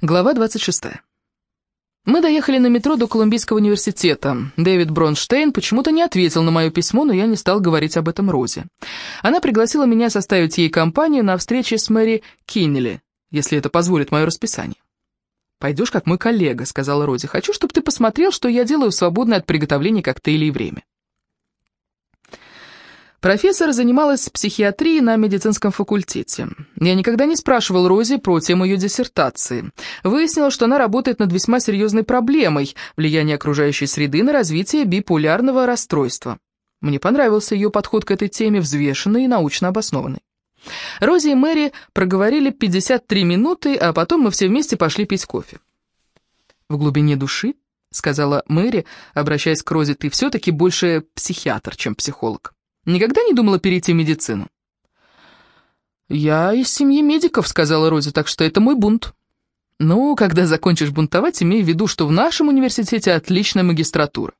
Глава 26. Мы доехали на метро до Колумбийского университета. Дэвид Бронштейн почему-то не ответил на мое письмо, но я не стал говорить об этом Розе. Она пригласила меня составить ей компанию на встрече с Мэри Киннелли, если это позволит мое расписание. «Пойдешь как мой коллега», — сказала Розе. «Хочу, чтобы ты посмотрел, что я делаю в свободное от приготовления коктейлей время». Профессор занималась психиатрией на медицинском факультете. Я никогда не спрашивал Рози про тему ее диссертации. Выяснилось, что она работает над весьма серьезной проблемой влияния окружающей среды на развитие биполярного расстройства. Мне понравился ее подход к этой теме, взвешенный и научно обоснованный. Рози и Мэри проговорили 53 минуты, а потом мы все вместе пошли пить кофе. «В глубине души», — сказала Мэри, обращаясь к Рози, — «ты все-таки больше психиатр, чем психолог». Никогда не думала перейти в медицину?» «Я из семьи медиков», — сказала Рози, — «так что это мой бунт». «Ну, когда закончишь бунтовать, имей в виду, что в нашем университете отличная магистратура».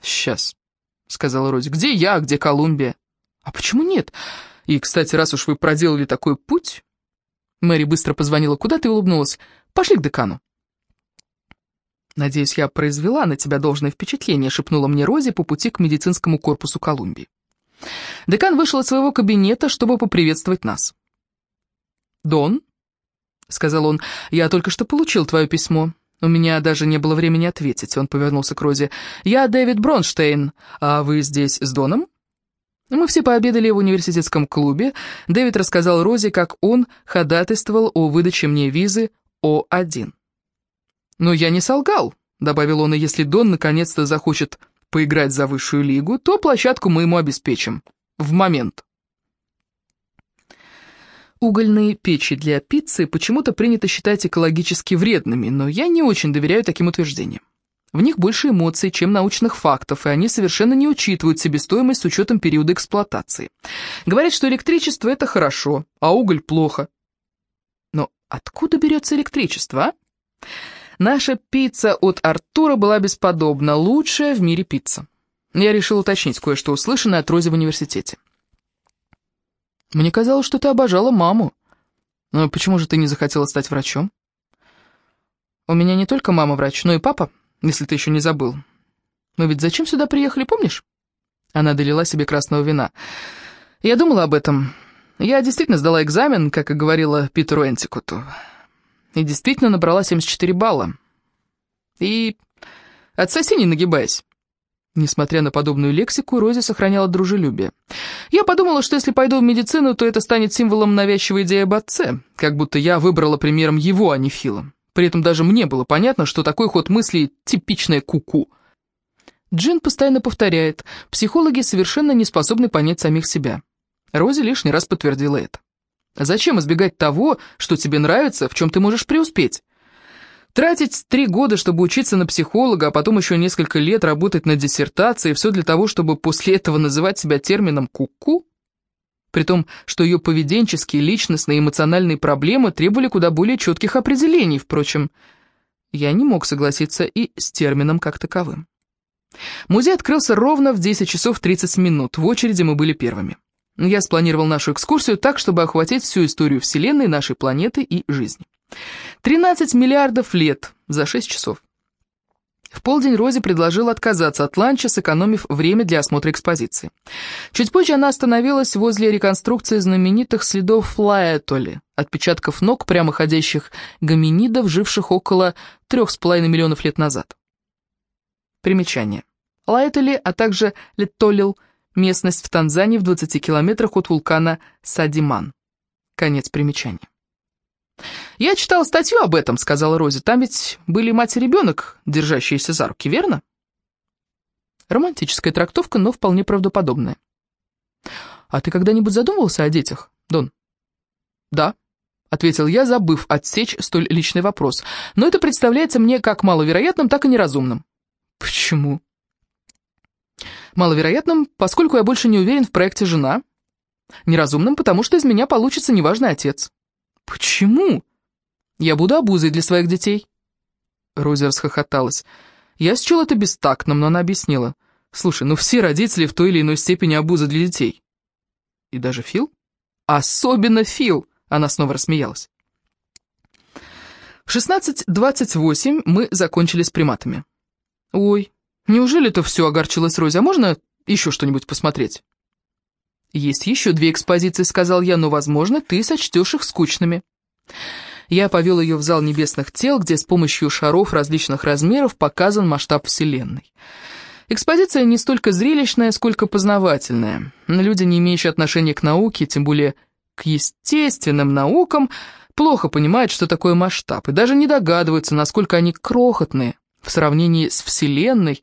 «Сейчас», — сказала Рози, — «где я, где Колумбия?» «А почему нет? И, кстати, раз уж вы проделали такой путь...» Мэри быстро позвонила куда-то и улыбнулась. «Пошли к декану». «Надеюсь, я произвела на тебя должное впечатление», — шепнула мне Рози по пути к медицинскому корпусу Колумбии. Декан вышел из своего кабинета, чтобы поприветствовать нас. «Дон», — сказал он, — «я только что получил твое письмо. У меня даже не было времени ответить». Он повернулся к Розе. «Я Дэвид Бронштейн. А вы здесь с Доном?» Мы все пообедали в университетском клубе. Дэвид рассказал Розе, как он ходатайствовал о выдаче мне визы О1. «Но я не солгал», — добавил он, — «и если Дон наконец-то захочет поиграть за высшую лигу, то площадку мы ему обеспечим. В момент. Угольные печи для пиццы почему-то принято считать экологически вредными, но я не очень доверяю таким утверждениям. В них больше эмоций, чем научных фактов, и они совершенно не учитывают себестоимость с учетом периода эксплуатации. Говорят, что электричество – это хорошо, а уголь – плохо. Но откуда берется электричество, а? Наша пицца от Артура была бесподобна, лучшая в мире пицца. Я решил уточнить кое-что услышанное от Рози в университете. Мне казалось, что ты обожала маму. Но почему же ты не захотела стать врачом? У меня не только мама врач, но и папа, если ты еще не забыл. Мы ведь зачем сюда приехали, помнишь? Она долила себе красного вина. Я думала об этом. Я действительно сдала экзамен, как и говорила Питеру Энтикуту и действительно набрала 74 балла. И отсоси не нагибаясь. Несмотря на подобную лексику, Рози сохраняла дружелюбие. Я подумала, что если пойду в медицину, то это станет символом навязчивой идеи об отце, как будто я выбрала примером его, а не Фила. При этом даже мне было понятно, что такой ход мыслей — типичная куку. -ку. Джин постоянно повторяет, психологи совершенно не способны понять самих себя. Рози лишний раз подтвердила это. Зачем избегать того, что тебе нравится, в чем ты можешь преуспеть? Тратить три года, чтобы учиться на психолога, а потом еще несколько лет работать над диссертацией, все для того, чтобы после этого называть себя термином «ку-ку»? При том, что ее поведенческие, личностные, эмоциональные проблемы требовали куда более четких определений, впрочем, я не мог согласиться и с термином как таковым. Музей открылся ровно в 10 часов 30 минут, в очереди мы были первыми. Я спланировал нашу экскурсию так, чтобы охватить всю историю Вселенной, нашей планеты и жизни. 13 миллиардов лет за 6 часов. В полдень Рози предложила отказаться от ланча, сэкономив время для осмотра экспозиции. Чуть позже она остановилась возле реконструкции знаменитых следов Флаэтоли, отпечатков ног прямоходящих гоминидов, живших около 3,5 миллионов лет назад. Примечание. Лаэтоли, а также Летолил – Местность в Танзании в 20 километрах от вулкана Садиман. Конец примечания. «Я читала статью об этом», — сказала Рози. «Там ведь были мать и ребенок, держащиеся за руки, верно?» Романтическая трактовка, но вполне правдоподобная. «А ты когда-нибудь задумывался о детях, Дон?» «Да», — ответил я, забыв отсечь столь личный вопрос. «Но это представляется мне как маловероятным, так и неразумным». «Почему?» Маловероятным, поскольку я больше не уверен в проекте «Жена». Неразумным, потому что из меня получится неважный отец. Почему? Я буду обузой для своих детей. Рози расхохоталась. Я счел это бестактным, но она объяснила. Слушай, ну все родители в той или иной степени обуза для детей. И даже Фил? Особенно Фил! Она снова рассмеялась. В 16.28 мы закончили с приматами. «Ой, неужели это все огорчилось Розе? А можно еще что-нибудь посмотреть?» «Есть еще две экспозиции», — сказал я, — «но, возможно, ты сочтешь их скучными». Я повел ее в зал небесных тел, где с помощью шаров различных размеров показан масштаб Вселенной. Экспозиция не столько зрелищная, сколько познавательная. Люди, не имеющие отношения к науке, тем более к естественным наукам, плохо понимают, что такое масштаб, и даже не догадываются, насколько они крохотные в сравнении с Вселенной,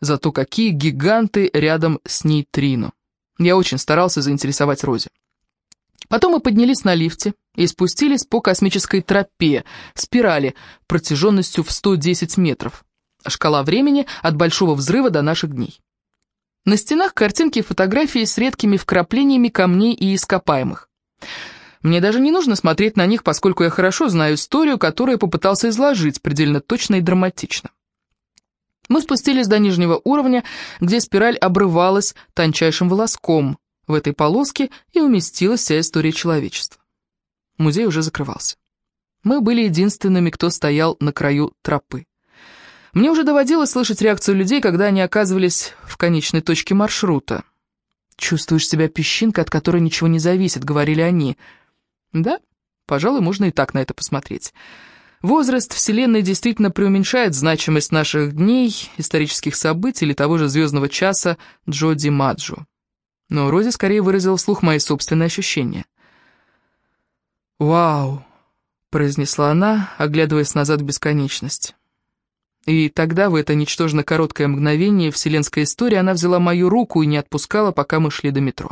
зато какие гиганты рядом с нейтрино. Я очень старался заинтересовать Рози. Потом мы поднялись на лифте и спустились по космической тропе, спирали, протяженностью в 110 метров. Шкала времени от Большого Взрыва до наших дней. На стенах картинки и фотографии с редкими вкраплениями камней и ископаемых. Мне даже не нужно смотреть на них, поскольку я хорошо знаю историю, которую попытался изложить предельно точно и драматично. Мы спустились до нижнего уровня, где спираль обрывалась тончайшим волоском. В этой полоске и уместилась вся история человечества. Музей уже закрывался. Мы были единственными, кто стоял на краю тропы. Мне уже доводилось слышать реакцию людей, когда они оказывались в конечной точке маршрута. «Чувствуешь себя песчинкой, от которой ничего не зависит», — говорили они. «Да, пожалуй, можно и так на это посмотреть». Возраст Вселенной действительно преуменьшает значимость наших дней, исторических событий или того же звездного часа Джоди Маджо. Но Рози скорее выразила вслух мои собственные ощущения. «Вау!» — произнесла она, оглядываясь назад в бесконечность. И тогда, в это ничтожно короткое мгновение вселенской истории, она взяла мою руку и не отпускала, пока мы шли до метро.